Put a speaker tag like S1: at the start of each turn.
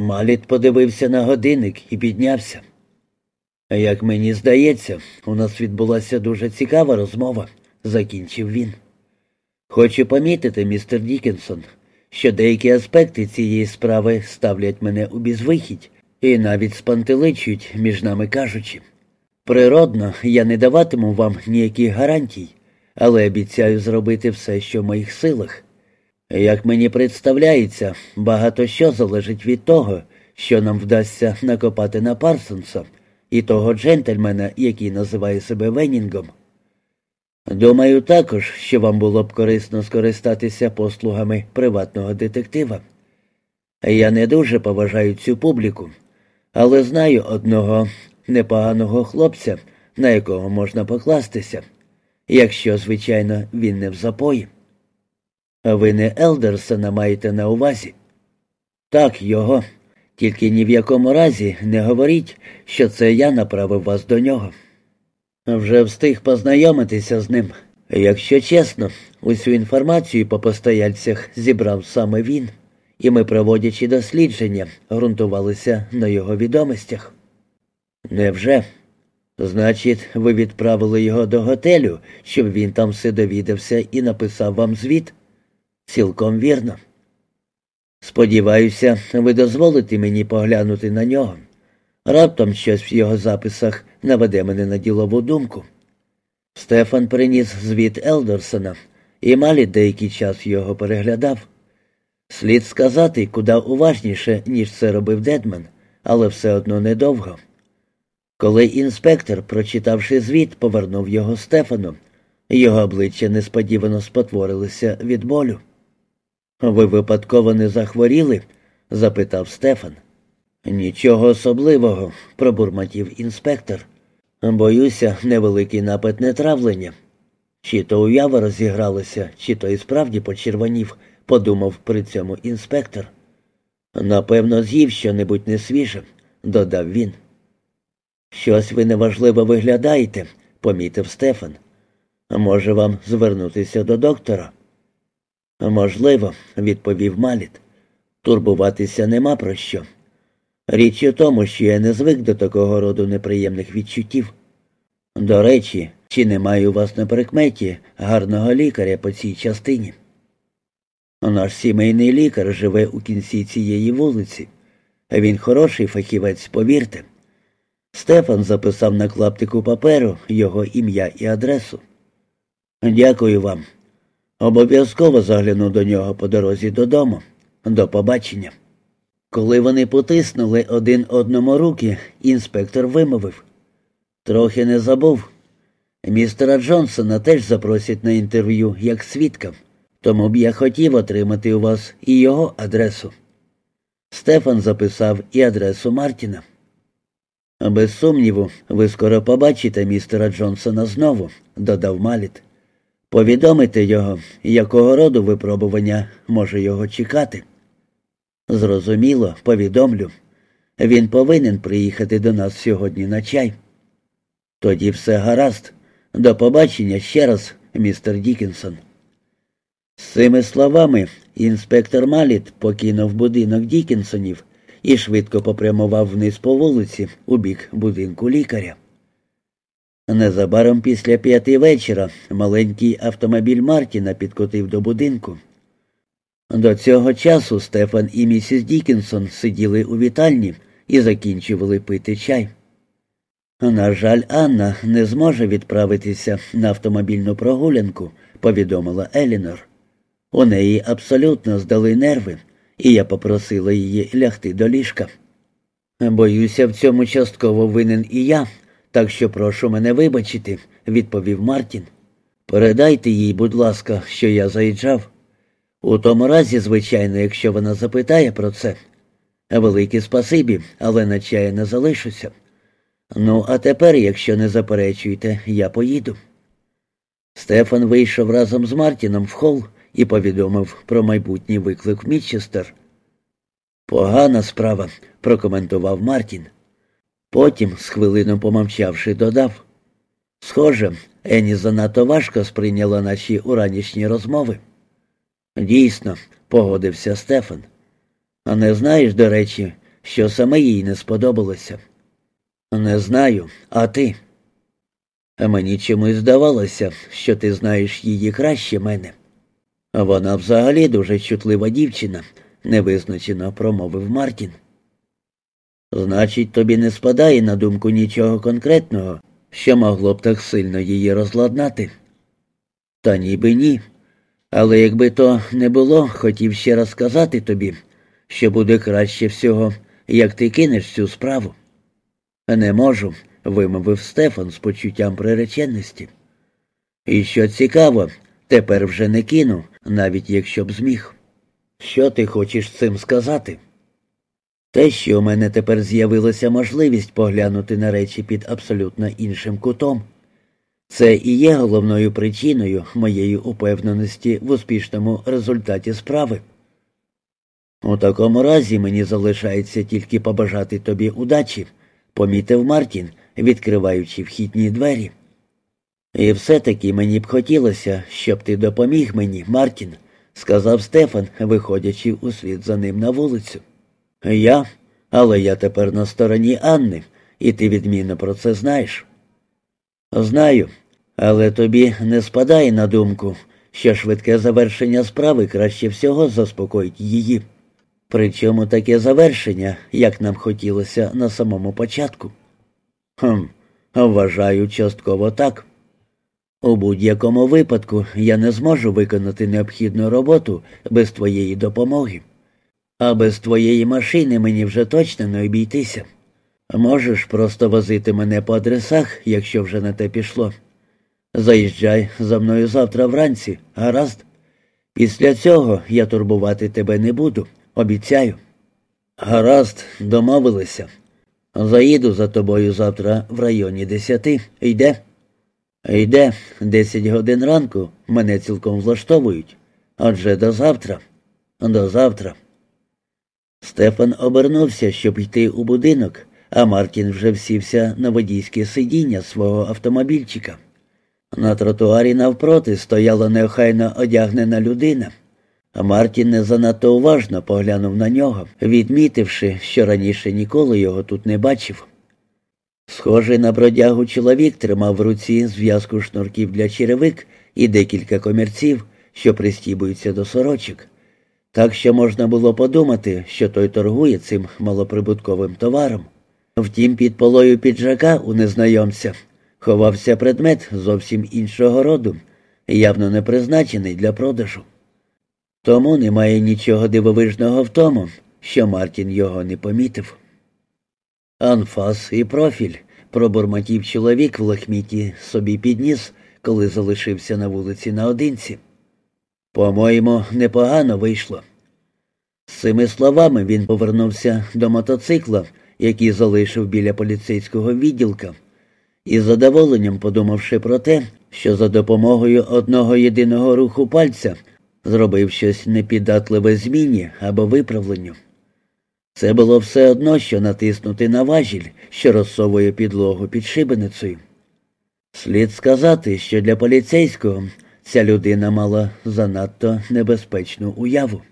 S1: Маліт подивився на годинник і піднявся. Як мені здається, у нас відбулася дуже цікава розмова, закінчив він. Хочу помітити, містер Дікінсон, що деякі аспекти цієї справи ставлять мене у безвихідь і навіть спантеличують, між нами кажучи. Природно, я не даватиму вам ніяких гарантій, але обіцяю зробити все, що в моїх силах. Як мені представляється, багато що залежить від того, що нам вдасться накопати на Парсонса і того джентльмена, який називає себе Венінгом. Думаю також, що вам було б корисно скористатися послугами приватного детектива. Я не дуже поважаю цю публіку, але знаю одного непоганого хлопця, на якого можна покластися, якщо, звичайно, він не в запої. Ви не Елдерсона маєте на увазі? Так, його. Тільки ні в якому разі не говоріть, що це я направив вас до нього. Вже встиг познайомитися з ним. Якщо чесно, усю інформацію по постояльцях зібрав саме він, і ми, проводячи дослідження, ґрунтувалися на його відомостях. Невже? Значить, ви відправили його до готелю, щоб він там все довідався і написав вам звіт? Цілком вірно. Сподіваюся, ви дозволите мені поглянути на нього. Раптом щось в його записах наведе мене на ділову думку. Стефан приніс звіт Елдорсона, і малі деякий час його переглядав. Слід сказати, куди уважніше, ніж це робив Дедмен, але все одно недовго. Коли інспектор, прочитавши звіт, повернув його Стефану, його обличчя несподівано спотворилося від болю. Ви випадково не захворіли? запитав Стефан. Нічого особливого, пробурмотів інспектор. Боюся, невеликий напад нетравлення. Чи то уява розігралася, чи то і справді почервонів, подумав при цьому інспектор. Напевно, з'їв щонебудь несвіже, додав він. Щось ви неважливо виглядаєте, помітив Стефан. Може вам звернутися до доктора? Можливо, відповів Маліт. Турбуватися нема про що. Річ у тому, що я не звик до такого роду неприємних відчуттів. До речі, чи немає у вас на прикметі гарного лікаря по цій частині? Наш сімейний лікар живе у кінці цієї вулиці. Він хороший фахівець, повірте. Стефан записав на клаптику паперу його ім'я і адресу. Дякую вам. Обов'язково загляну до нього по дорозі додому. До побачення. Коли вони потиснули один одному руки, інспектор вимовив. Трохи не забув. Містера Джонсона теж запросять на інтерв'ю як свідка, тому б я хотів отримати у вас і його адресу. Стефан записав і адресу Мартіна. Без сумніву, ви скоро побачите містера Джонсона знову, додав Маліт. Повідомити його, якого роду випробування може його чекати. Зрозуміло, повідомлю. Він повинен приїхати до нас сьогодні на чай. Тоді все гаразд. До побачення ще раз, містер Дікінсон. З цими словами інспектор Маліт покинув будинок Дікінсонів і швидко попрямував вниз по вулиці у бік будинку лікаря. Незабаром після п'яти вечора маленький автомобіль Мартіна підкотив до будинку. До цього часу Стефан і місіс Дікінсон сиділи у вітальні і закінчували пити чай. На жаль, Анна не зможе відправитися на автомобільну прогулянку, повідомила Елінор. У неї абсолютно здали нерви, і я попросила її лягти до ліжка. Боюся, в цьому частково винен і я, так що прошу мене вибачити, відповів Мартін. Передайте їй, будь ласка, що я заїжджав. У тому разі, звичайно, якщо вона запитає про це. Велике спасибі, але на чаю не залишуся. Ну, а тепер, якщо не заперечуєте, я поїду. Стефан вийшов разом з Мартіном в хол і повідомив про майбутній виклик в Мітчестер. Погана справа, прокоментував Мартін. Потім, з хвилину помовчавши, додав. Схоже, Ені занадто важко сприйняла наші уранішні розмови. Дійсно, погодився Стефан. А не знаєш, до речі, що саме їй не сподобалося. Не знаю, а ти? Мені чомусь здавалося, що ти знаєш її краще мене. Вона взагалі дуже чутлива дівчина, невизначено промовив Мартін. Значить, тобі не спадає на думку нічого конкретного, що могло б так сильно її розладнати? Та ніби ні. Але якби то не було, хотів ще раз сказати тобі, що буде краще всього, як ти кинеш цю справу. Не можу, вимовив Стефан з почуттям приреченості. І що цікаво, тепер вже не кину, навіть якщо б зміг. Що ти хочеш цим сказати? Те, що у мене тепер з'явилася можливість поглянути на речі під абсолютно іншим кутом. Це і є головною причиною моєї упевненості в успішному результаті справи. У такому разі мені залишається тільки побажати тобі удачі, помітив Мартін, відкриваючи вхідні двері. І все-таки мені б хотілося, щоб ти допоміг мені, Мартін, сказав Стефан, виходячи услід за ним на вулицю. Я, але я тепер на стороні Анни, і ти відмінно про це знаєш. Знаю, але тобі не спадає на думку, що швидке завершення справи краще всього заспокоїть її. Причому таке завершення, як нам хотілося на самому початку. Хм, вважаю частково так. У будь-якому випадку я не зможу виконати необхідну роботу без твоєї допомоги. А без твоєї машини мені вже точно не обійтися. Можеш просто возити мене по адресах, якщо вже на те пішло. Заїжджай за мною завтра вранці, гаразд. Після цього я турбувати тебе не буду, обіцяю. Гаразд, домовилися. Заїду за тобою завтра в районі десяти. Йде? Йде, десять годин ранку мене цілком влаштовують. Отже, до завтра. До завтра. Стефан обернувся, щоб йти у будинок, а Мартін вже всівся на водійське сидіння свого автомобільчика. На тротуарі навпроти стояла неохайно одягнена людина. А Мартін не занадто уважно поглянув на нього, відмітивши, що раніше ніколи його тут не бачив. Схожий на бродягу чоловік тримав в руці зв'язку шнурків для черевик і декілька комірців, що пристібуються до сорочок. Так що можна було подумати, що той торгує цим малоприбутковим товаром. Втім, під полою піджака у незнайомця ховався предмет зовсім іншого роду, явно не призначений для продажу. Тому немає нічого дивовижного в тому, що Мартін його не помітив. Анфас і профіль, пробурмотів чоловік в лахміті собі підніс, коли залишився на вулиці наодинці. По-моєму, непогано вийшло. З цими словами він повернувся до мотоцикла, який залишив біля поліцейського відділка, і задоволенням подумавши про те, що за допомогою одного єдиного руху пальця зробив щось непіддатливе зміні або виправленню. Це було все одно, що натиснути на важіль, що розсовує підлогу під шибеницею. Слід сказати, що для поліцейського ця людина мала занадто небезпечну уяву.